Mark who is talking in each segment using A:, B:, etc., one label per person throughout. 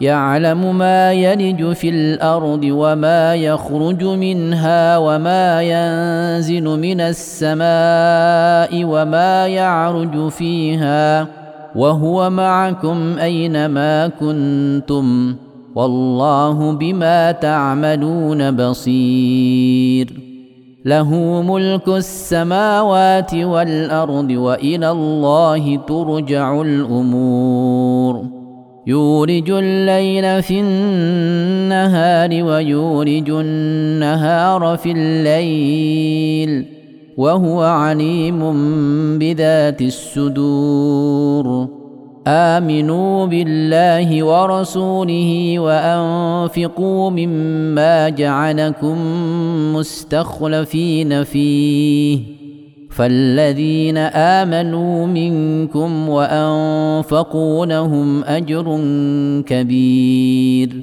A: يعلم ما يلج في الارض وما يخرج منها وما ينزل من السماء وما يعرج فيها وهو معكم اين ما كنتم والله بما تعملون بصير له ملك السماوات والارض والى الله ترجع الامور يولج الليل في النهار ويولج النهار في الليل وهو عليم بذات الصدور امنوا بالله ورسوله وانفقوا مما جعلكم مستخلفين فيه فالذين امنوا منكم وانفقوا لهم اجر كبير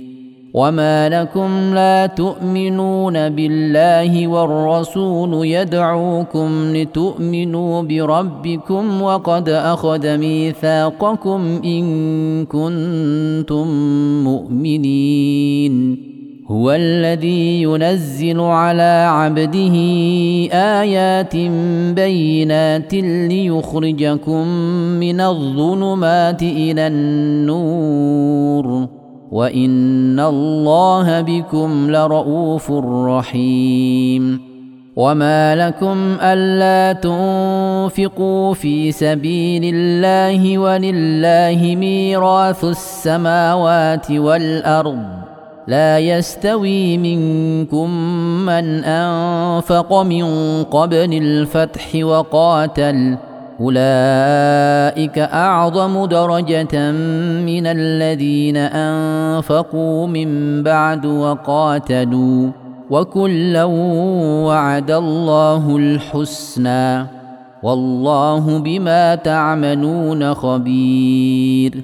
A: وما لكم لا تؤمنون بالله والرسول يدعوكم لتؤمنوا بربكم وقد اخذ ميثاقكم ان كنتم مؤمنين هو الذي ينزل على عبده ايات بينات ليخرجكم من الظلمات الى النور وان الله بكم لرؤوف رحيم وما لكم الا تنفقوا في سبيل الله ولله ميراث السماوات والارض لا يستوي منكم من انفق من قبل الفتح وقاتل اولئك اعظم درجه من الذين انفقوا من بعد وقاتلوا وكلا وعد الله الحسنى والله بما تعملون خبير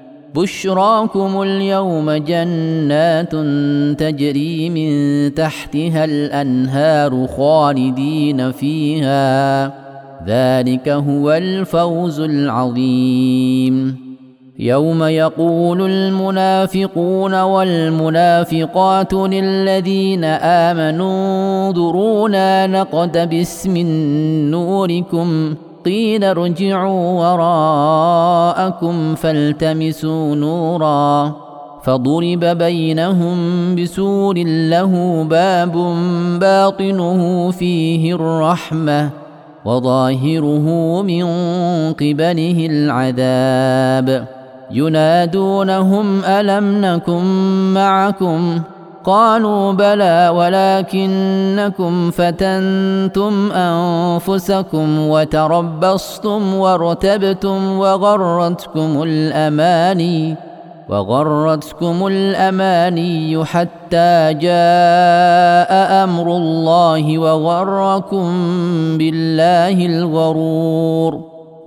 A: بشراكم اليوم جنات تجري من تحتها الانهار خالدين فيها ذلك هو الفوز العظيم يوم يقول المنافقون والمنافقات للذين امنوا انظرونا نقتبس من نوركم قيل ارجعوا وراءكم فالتمسوا نورا فضرب بينهم بسور له باب باطنه فيه الرحمه وظاهره من قبله العذاب ينادونهم الم نكن معكم قالوا بلى ولكنكم فتنتم انفسكم وتربصتم وارتبتم وغرتكم الاماني وغرتكم الاماني حتى جاء امر الله وغركم بالله الغرور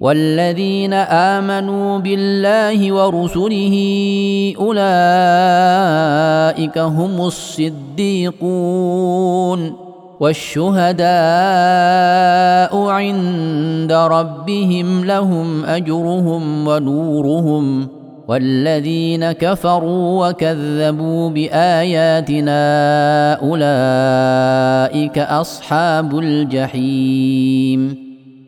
A: والذين امنوا بالله ورسله اولئك هم الصديقون والشهداء عند ربهم لهم اجرهم ونورهم والذين كفروا وكذبوا باياتنا اولئك اصحاب الجحيم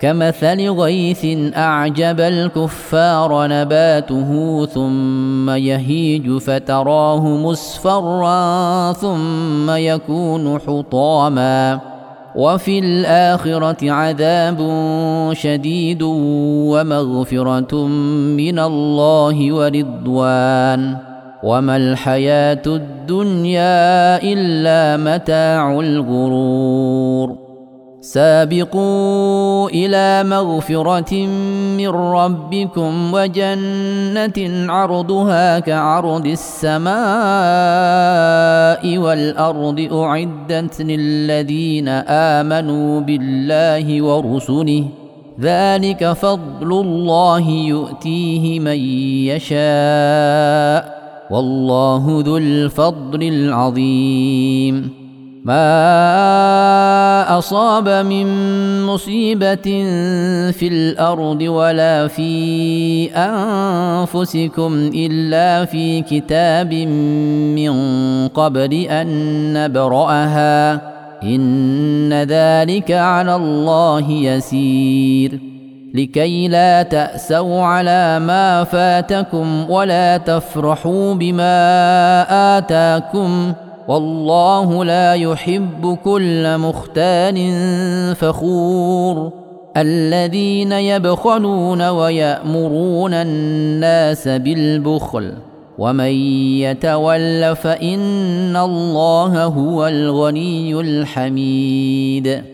A: كمثل غيث اعجب الكفار نباته ثم يهيج فتراه مصفرا ثم يكون حطاما وفي الاخره عذاب شديد ومغفره من الله ورضوان وما الحياه الدنيا الا متاع الغرور سابقوا الى مغفره من ربكم وجنه عرضها كعرض السماء والارض اعدت للذين امنوا بالله ورسله ذلك فضل الله يؤتيه من يشاء والله ذو الفضل العظيم ما اصاب من مصيبه في الارض ولا في انفسكم الا في كتاب من قبل ان نبراها ان ذلك على الله يسير لكي لا تاسوا على ما فاتكم ولا تفرحوا بما اتاكم والله لا يحب كل مختال فخور الذين يبخلون ويامرون الناس بالبخل ومن يتول فان الله هو الغني الحميد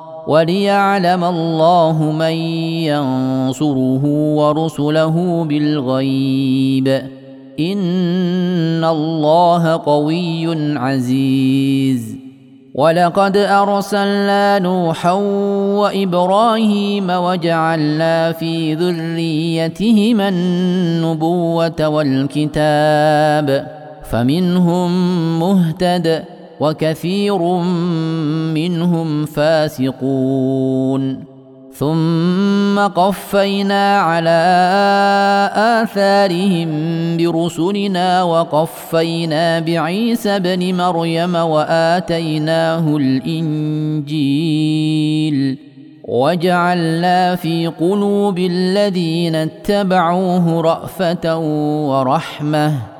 A: وليعلم الله من ينصره ورسله بالغيب ان الله قوي عزيز ولقد ارسلنا نوحا وابراهيم وجعلنا في ذريتهما النبوه والكتاب فمنهم مهتد وكثير منهم فاسقون ثم قفينا على اثارهم برسلنا وقفينا بعيسى بن مريم واتيناه الانجيل وجعلنا في قلوب الذين اتبعوه رافه ورحمه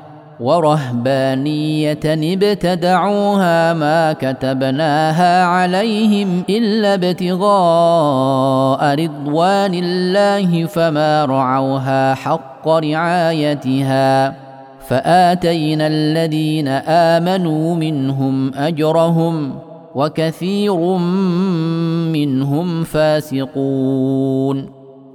A: ورهبانيه ابتدعوها ما كتبناها عليهم الا ابتغاء رضوان الله فما رعوها حق رعايتها فاتينا الذين امنوا منهم اجرهم وكثير منهم فاسقون